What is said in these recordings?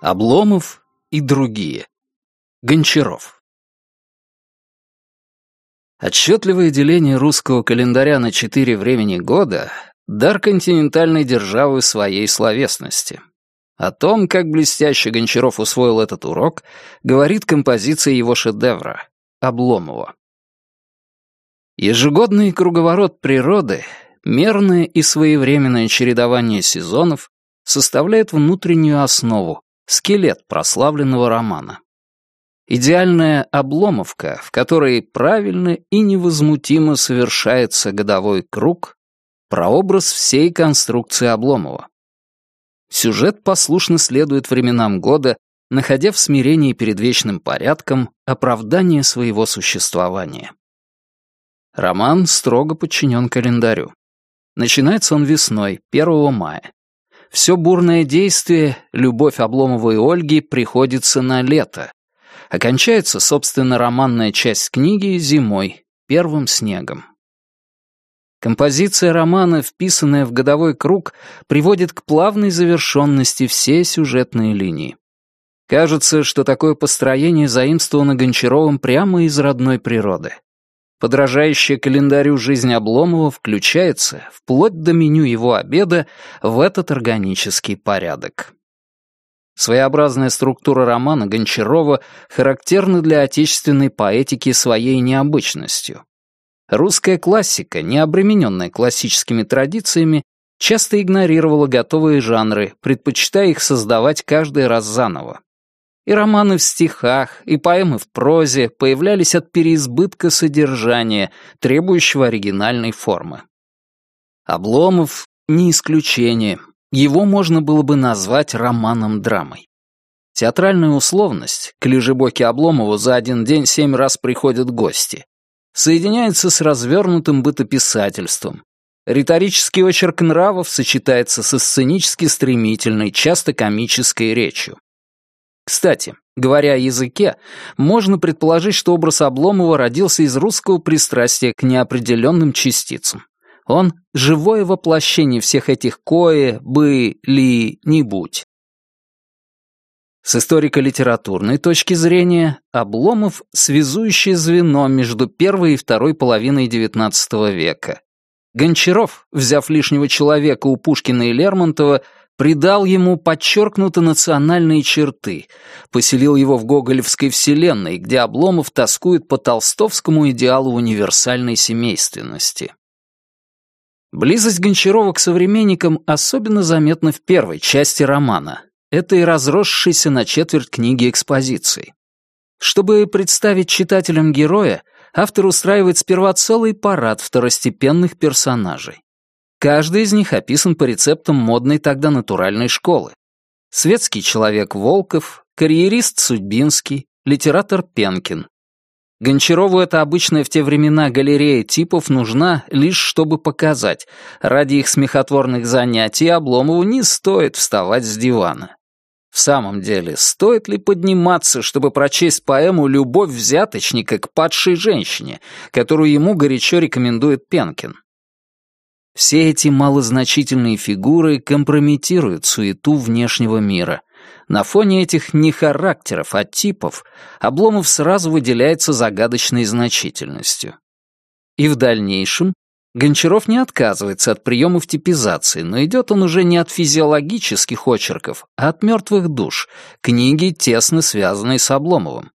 Обломов и другие. Гончаров. Отчетливое деление русского календаря на четыре времени года — дар континентальной державы своей словесности. О том, как блестяще Гончаров усвоил этот урок, говорит композиция его шедевра — Обломова. Ежегодный круговорот природы, мерное и своевременное чередование сезонов составляет внутреннюю основу, скелет прославленного романа. Идеальная обломовка, в которой правильно и невозмутимо совершается годовой круг, прообраз всей конструкции Обломова. Сюжет послушно следует временам года, находя в смирении перед вечным порядком оправдание своего существования. Роман строго подчинен календарю. Начинается он весной, 1 мая. Все бурное действие, любовь Обломова и Ольги приходится на лето. Окончается, собственно, романная часть книги зимой, первым снегом. Композиция романа, вписанная в годовой круг, приводит к плавной завершенности все сюжетные линии. Кажется, что такое построение заимствовано Гончаровым прямо из родной природы. Подражающая календарю жизнь Обломова включается, вплоть до меню его обеда, в этот органический порядок. Своеобразная структура романа Гончарова характерна для отечественной поэтики своей необычностью. Русская классика, не обремененная классическими традициями, часто игнорировала готовые жанры, предпочитая их создавать каждый раз заново. И романы в стихах, и поэмы в прозе появлялись от переизбытка содержания, требующего оригинальной формы. Обломов — не исключение. Его можно было бы назвать романом-драмой. Театральная условность, к Лежебоке Обломову за один день семь раз приходят гости, соединяется с развернутым бытописательством. Риторический очерк нравов сочетается со сценически стремительной, часто комической речью. Кстати, говоря о языке, можно предположить, что образ Обломова родился из русского пристрастия к неопределенным частицам. Он — живое воплощение всех этих «кое», «бы», «ли», «не будь». С историко-литературной точки зрения, Обломов — связующее звено между первой и второй половиной XIX века. Гончаров, взяв лишнего человека у Пушкина и Лермонтова, придал ему подчеркнуто национальные черты, поселил его в гоголевской вселенной, где Обломов тоскует по толстовскому идеалу универсальной семейственности. Близость Гончарова к современникам особенно заметна в первой части романа. Это и разросшейся на четверть книги экспозиции. Чтобы представить читателям героя, автор устраивает сперва целый парад второстепенных персонажей. Каждый из них описан по рецептам модной тогда натуральной школы. Светский человек Волков, карьерист Судьбинский, литератор Пенкин. Гончарову эта обычная в те времена галерея типов нужна лишь чтобы показать, ради их смехотворных занятий Обломову не стоит вставать с дивана. В самом деле, стоит ли подниматься, чтобы прочесть поэму «Любовь взяточника к падшей женщине», которую ему горячо рекомендует Пенкин? Все эти малозначительные фигуры компрометируют суету внешнего мира. На фоне этих не характеров, а типов Обломов сразу выделяется загадочной значительностью. И в дальнейшем Гончаров не отказывается от приемов типизации, но идет он уже не от физиологических очерков, а от мертвых душ, книги, тесно связанной с Обломовым.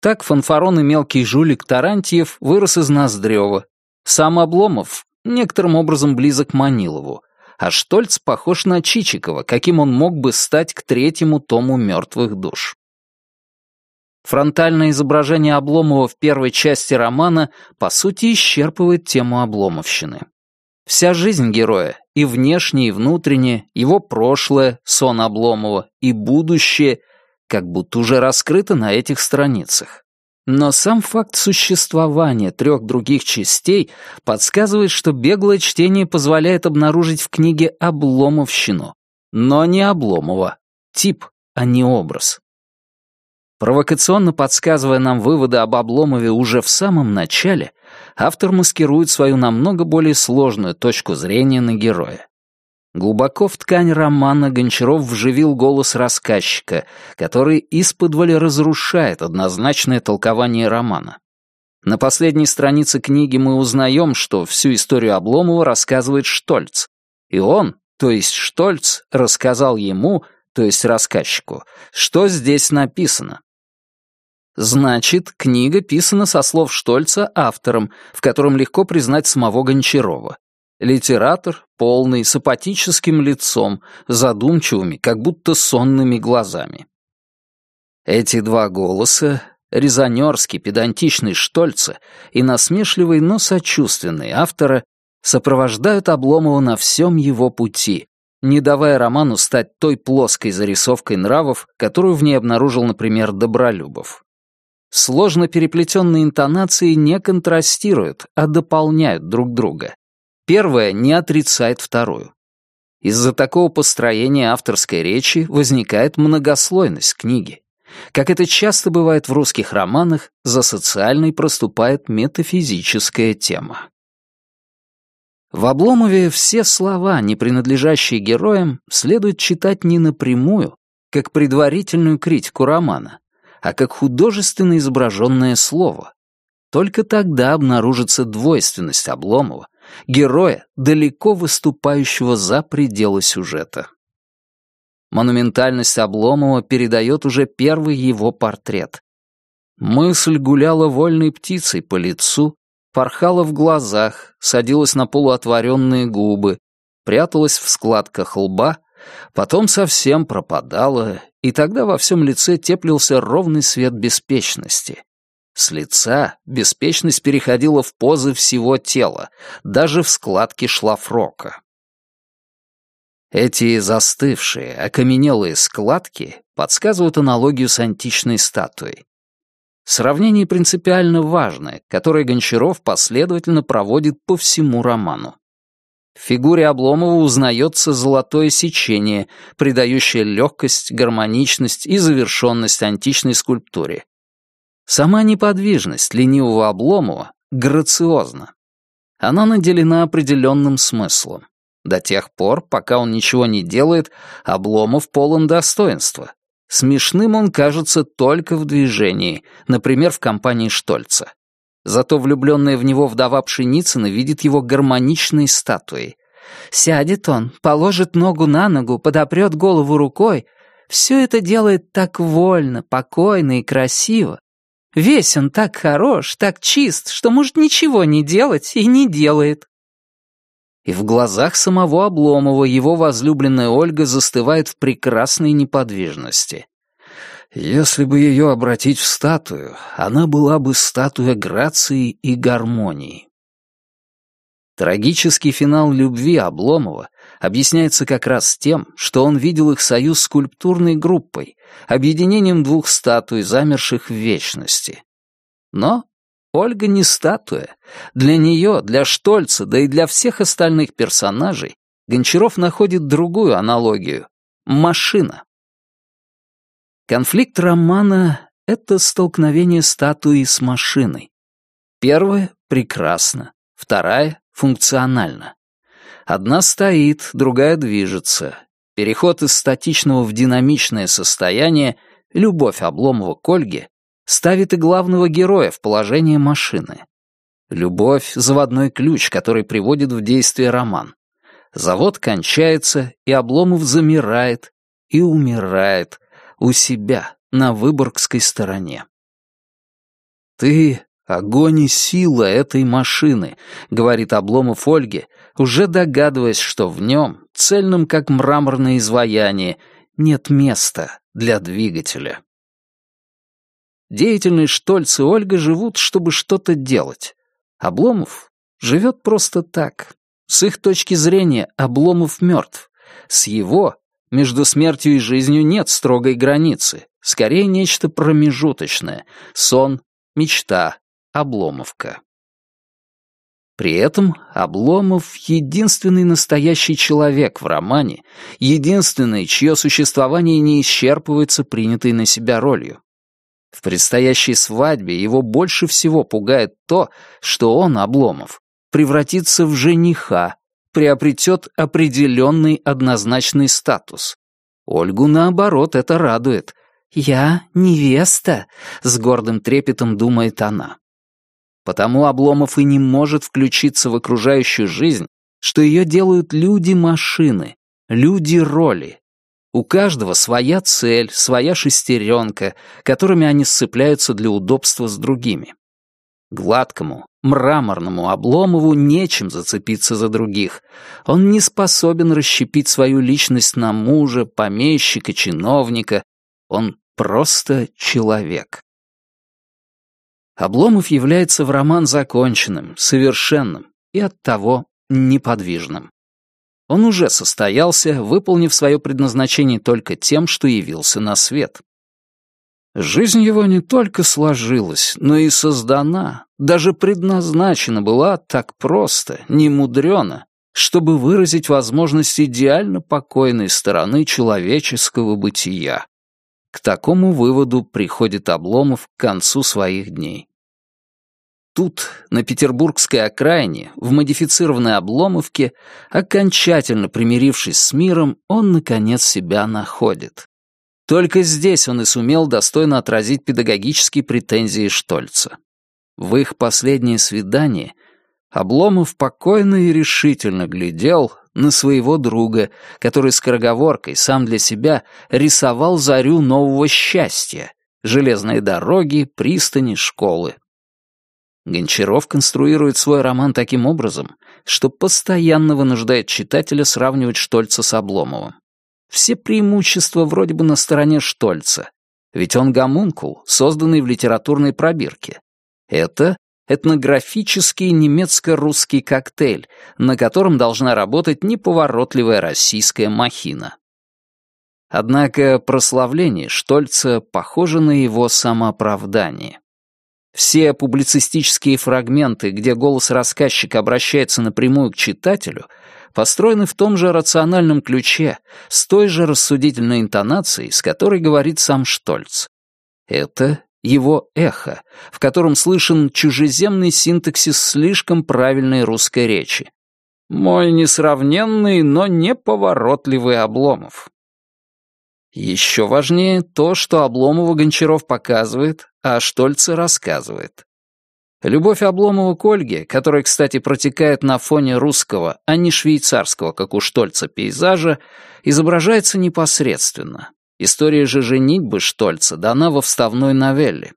Так фанфарон и мелкий жулик Тарантьев вырос из Ноздрева. Сам Обломов некоторым образом близок Манилову, а Штольц похож на Чичикова, каким он мог бы стать к третьему тому «Мертвых душ». Фронтальное изображение Обломова в первой части романа по сути исчерпывает тему обломовщины. Вся жизнь героя, и внешне, и внутренне, его прошлое, сон Обломова, и будущее, как будто уже раскрыто на этих страницах. Но сам факт существования трех других частей подсказывает, что беглое чтение позволяет обнаружить в книге обломовщину. Но не Обломова. Тип, а не образ. Провокационно подсказывая нам выводы об Обломове уже в самом начале, автор маскирует свою намного более сложную точку зрения на героя. Глубоко в ткань романа Гончаров вживил голос рассказчика, который исподволе разрушает однозначное толкование романа. На последней странице книги мы узнаем, что всю историю Обломова рассказывает Штольц. И он, то есть Штольц, рассказал ему, то есть рассказчику, что здесь написано. Значит, книга писана со слов Штольца автором, в котором легко признать самого Гончарова. Литератор, полный, с апатическим лицом, задумчивыми, как будто сонными глазами. Эти два голоса, резонерский, педантичный Штольца и насмешливый, но сочувственный автора, сопровождают Обломова на всем его пути, не давая роману стать той плоской зарисовкой нравов, которую в ней обнаружил, например, Добролюбов. Сложно переплетенные интонации не контрастируют, а дополняют друг друга. Первая не отрицает вторую. Из-за такого построения авторской речи возникает многослойность книги. Как это часто бывает в русских романах, за социальной проступает метафизическая тема. В Обломове все слова, не принадлежащие героям, следует читать не напрямую, как предварительную критику романа, а как художественно изображенное слово. Только тогда обнаружится двойственность Обломова, героя, далеко выступающего за пределы сюжета. Монументальность Обломова передает уже первый его портрет. Мысль гуляла вольной птицей по лицу, порхала в глазах, садилась на полуотворенные губы, пряталась в складках лба, потом совсем пропадала, и тогда во всем лице теплился ровный свет беспечности. С лица беспечность переходила в позы всего тела, даже в складки шлафрока. Эти застывшие, окаменелые складки подсказывают аналогию с античной статуей. Сравнение принципиально важное, которое Гончаров последовательно проводит по всему роману. В фигуре Обломова узнается золотое сечение, придающее легкость, гармоничность и завершенность античной скульптуре. Сама неподвижность ленивого Обломова грациозна. Она наделена определенным смыслом. До тех пор, пока он ничего не делает, Обломов полон достоинства. Смешным он кажется только в движении, например, в компании Штольца. Зато влюбленная в него вдова Пшеницына видит его гармоничной статуей. Сядет он, положит ногу на ногу, подопрет голову рукой. Все это делает так вольно, покойно и красиво. Весь он так хорош, так чист, что может ничего не делать и не делает. И в глазах самого Обломова его возлюбленная Ольга застывает в прекрасной неподвижности. Если бы ее обратить в статую, она была бы статуя грации и гармонии. Трагический финал любви Обломова объясняется как раз тем, что он видел их союз скульптурной группой, объединением двух статуй, замерших в вечности. Но Ольга не статуя. Для нее, для Штольца, да и для всех остальных персонажей Гончаров находит другую аналогию — машина. Конфликт романа — это столкновение статуи с машиной. Первая — прекрасно, вторая — функциональна. Одна стоит, другая движется. Переход из статичного в динамичное состояние, любовь Обломова к Ольге ставит и главного героя в положение машины. Любовь — заводной ключ, который приводит в действие роман. Завод кончается, и Обломов замирает и умирает у себя на Выборгской стороне. «Ты — огонь и сила этой машины», — говорит Обломов Ольге, уже догадываясь, что в нем, цельном как мраморное изваяние, нет места для двигателя. Деятельные Штольц и Ольга живут, чтобы что-то делать. Обломов живет просто так. С их точки зрения Обломов мертв. С его между смертью и жизнью нет строгой границы. Скорее нечто промежуточное. Сон, мечта, обломовка. При этом Обломов — единственный настоящий человек в романе, единственный, чье существование не исчерпывается принятой на себя ролью. В предстоящей свадьбе его больше всего пугает то, что он, Обломов, превратится в жениха, приобретет определенный однозначный статус. Ольгу, наоборот, это радует. «Я невеста», — с гордым трепетом думает она. Потому Обломов и не может включиться в окружающую жизнь, что ее делают люди-машины, люди-роли. У каждого своя цель, своя шестеренка, которыми они сцепляются для удобства с другими. Гладкому, мраморному Обломову нечем зацепиться за других. Он не способен расщепить свою личность на мужа, помещика, чиновника. Он просто человек. Обломов является в роман законченным, совершенным и оттого неподвижным. Он уже состоялся, выполнив свое предназначение только тем, что явился на свет. Жизнь его не только сложилась, но и создана, даже предназначена была так просто, немудрено, чтобы выразить возможность идеально покойной стороны человеческого бытия. К такому выводу приходит Обломов к концу своих дней. Тут, на петербургской окраине, в модифицированной Обломовке, окончательно примирившись с миром, он, наконец, себя находит. Только здесь он и сумел достойно отразить педагогические претензии Штольца. В их последнее свидание Обломов покойно и решительно глядел на своего друга, который скороговоркой сам для себя рисовал зарю нового счастья — железные дороги, пристани, школы. Гончаров конструирует свой роман таким образом, что постоянно вынуждает читателя сравнивать Штольца с Обломовым. Все преимущества вроде бы на стороне Штольца, ведь он гомункул, созданный в литературной пробирке. Это этнографический немецко-русский коктейль, на котором должна работать неповоротливая российская махина. Однако прославление Штольца похоже на его самооправдание. Все публицистические фрагменты, где голос рассказчика обращается напрямую к читателю, построены в том же рациональном ключе, с той же рассудительной интонацией, с которой говорит сам Штольц. Это его эхо, в котором слышен чужеземный синтаксис слишком правильной русской речи. Мой несравненный, но неповоротливый Обломов. Еще важнее то, что Обломова Гончаров показывает, а Штольце рассказывает. Любовь Обломова к Ольге, которая, кстати, протекает на фоне русского, а не швейцарского, как у Штольца, пейзажа, изображается непосредственно. История же женитьбы Штольца дана во вставной новелле.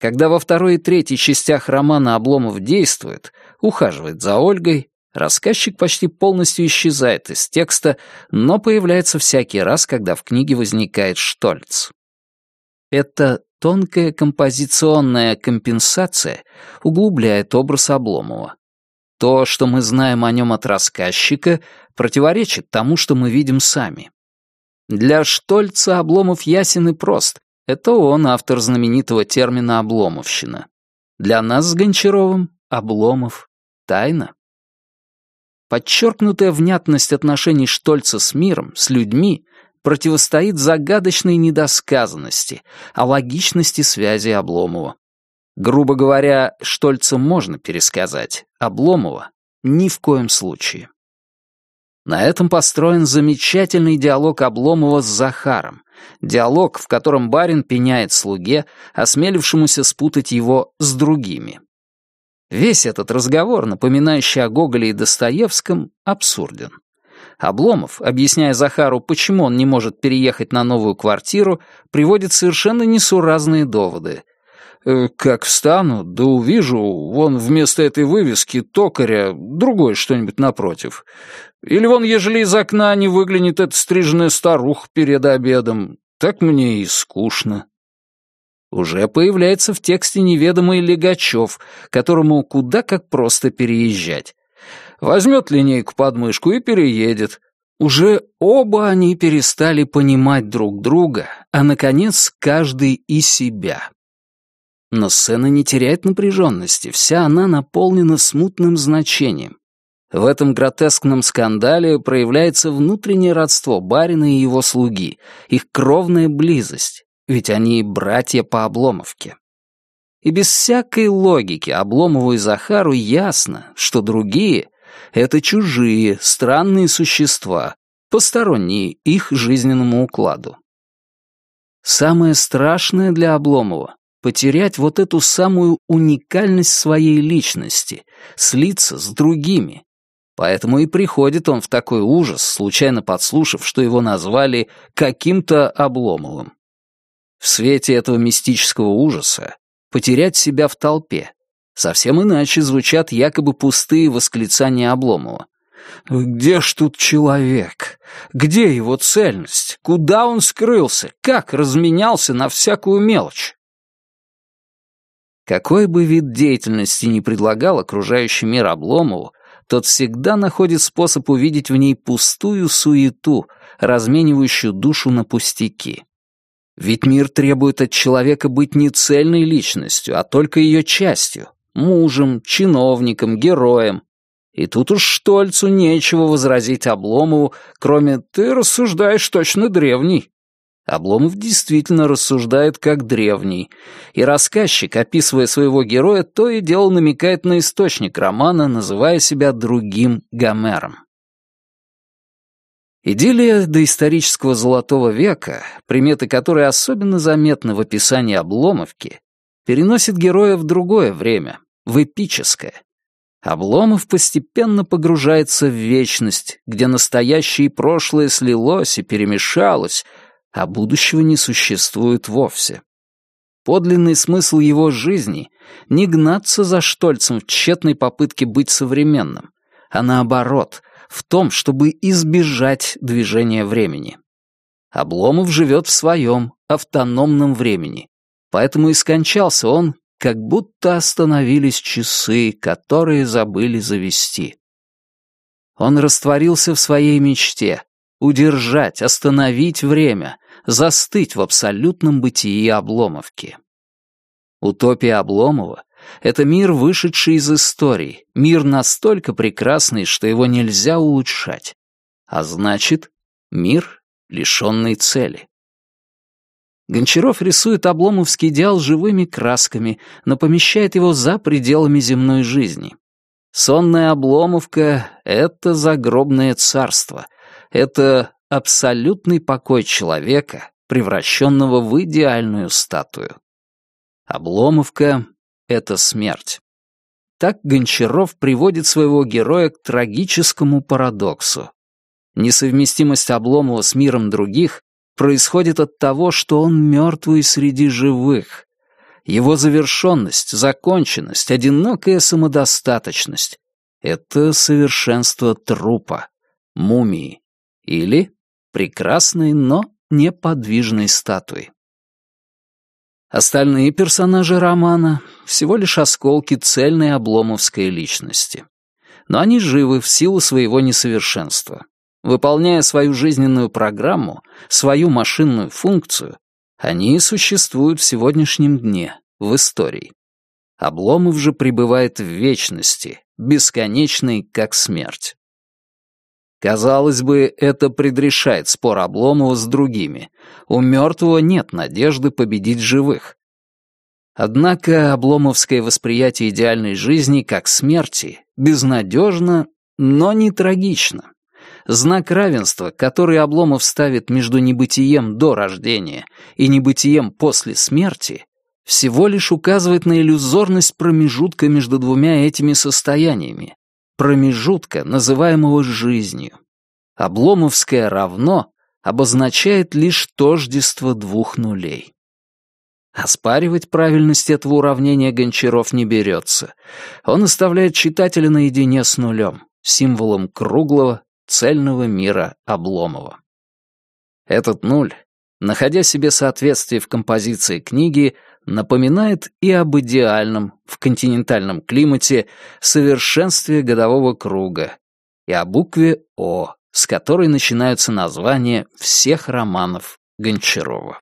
Когда во второй и третьей частях романа Обломов действует, ухаживает за Ольгой, Рассказчик почти полностью исчезает из текста, но появляется всякий раз, когда в книге возникает Штольц. Эта тонкая композиционная компенсация углубляет образ Обломова. То, что мы знаем о нем от рассказчика, противоречит тому, что мы видим сами. Для Штольца Обломов ясен и прост. Это он автор знаменитого термина «обломовщина». Для нас с Гончаровым Обломов — тайна. Подчеркнутая внятность отношений Штольца с миром, с людьми, противостоит загадочной недосказанности, а логичности связи Обломова. Грубо говоря, Штольца можно пересказать, Обломова — ни в коем случае. На этом построен замечательный диалог Обломова с Захаром, диалог, в котором барин пеняет слуге, осмелившемуся спутать его с другими. Весь этот разговор, напоминающий о Гоголе и Достоевском, абсурден. Обломов, объясняя Захару, почему он не может переехать на новую квартиру, приводит совершенно несуразные доводы. «Э, «Как встану, да увижу, вон вместо этой вывески токаря другое что-нибудь напротив. Или вон, ежели из окна не выглянет эта стриженная старуха перед обедом, так мне и скучно». Уже появляется в тексте неведомый Легачев, которому куда как просто переезжать. Возьмет линейку под мышку и переедет. Уже оба они перестали понимать друг друга, а, наконец, каждый и себя. Но сцена не теряет напряженности, вся она наполнена смутным значением. В этом гротескном скандале проявляется внутреннее родство барина и его слуги, их кровная близость, ведь они братья по Обломовке. И без всякой логики Обломову и Захару ясно, что другие — это чужие, странные существа, посторонние их жизненному укладу. Самое страшное для Обломова — потерять вот эту самую уникальность своей личности, слиться с другими. Поэтому и приходит он в такой ужас, случайно подслушав, что его назвали каким-то Обломовым. В свете этого мистического ужаса потерять себя в толпе. Совсем иначе звучат якобы пустые восклицания Обломова. Где ж тут человек? Где его цельность? Куда он скрылся? Как разменялся на всякую мелочь? Какой бы вид деятельности ни предлагал окружающий мир Обломову, тот всегда находит способ увидеть в ней пустую суету, разменивающую душу на пустяки. Ведь мир требует от человека быть не цельной личностью, а только ее частью, мужем, чиновником, героем, и тут уж Штольцу нечего возразить Обломову, кроме «ты рассуждаешь точно древний». Обломов действительно рассуждает как древний, и рассказчик, описывая своего героя, то и дело намекает на источник романа, называя себя другим Гомером. Идиллия доисторического золотого века, приметы которой особенно заметны в описании Обломовки, переносит героя в другое время, в эпическое, Обломов постепенно погружается в вечность, где настоящее и прошлое слилось и перемешалось, а будущего не существует вовсе. Подлинный смысл его жизни — не гнаться за Штольцем в тщетной попытке быть современным, а наоборот, в том, чтобы избежать движения времени. Обломов живет в своем автономном времени, поэтому и скончался он, как будто остановились часы, которые забыли завести. Он растворился в своей мечте — удержать, остановить время, застыть в абсолютном бытии Обломовки. Утопия Обломова — это мир, вышедший из истории, мир настолько прекрасный, что его нельзя улучшать, а значит, мир, лишенный цели. Гончаров рисует обломовский идеал живыми красками, но помещает его за пределами земной жизни. Сонная обломовка — это загробное царство, это абсолютный покой человека, превращенного в идеальную статую. Обломовка — это смерть. Так Гончаров приводит своего героя к трагическому парадоксу. Несовместимость Обломова с миром других происходит от того, что он мертвый среди живых. Его завершенность, законченность, одинокая самодостаточность — это совершенство трупа, мумии или прекрасной, но неподвижной статуи. Остальные персонажи романа — всего лишь осколки цельной обломовской личности. Но они живы в силу своего несовершенства. Выполняя свою жизненную программу, свою машинную функцию, они существуют в сегодняшнем дне, в истории. Обломов же пребывает в вечности, бесконечной, как смерть. Казалось бы, это предрешает спор Обломова с другими. У мертвого нет надежды победить живых. Однако обломовское восприятие идеальной жизни как смерти безнадежно, но не трагично. Знак равенства, который Обломов ставит между небытием до рождения и небытием после смерти, всего лишь указывает на иллюзорность промежутка между двумя этими состояниями, промежутка, называемого жизнью. Обломовское равно обозначает лишь тождество двух нулей. Оспаривать правильность этого уравнения Гончаров не берется. Он оставляет читателя наедине с нулем, символом круглого, цельного мира Обломова. Этот нуль, находя себе соответствие в композиции книги, напоминает и об идеальном в континентальном климате совершенстве годового круга, и о букве «О», с которой начинаются названия всех романов Гончарова.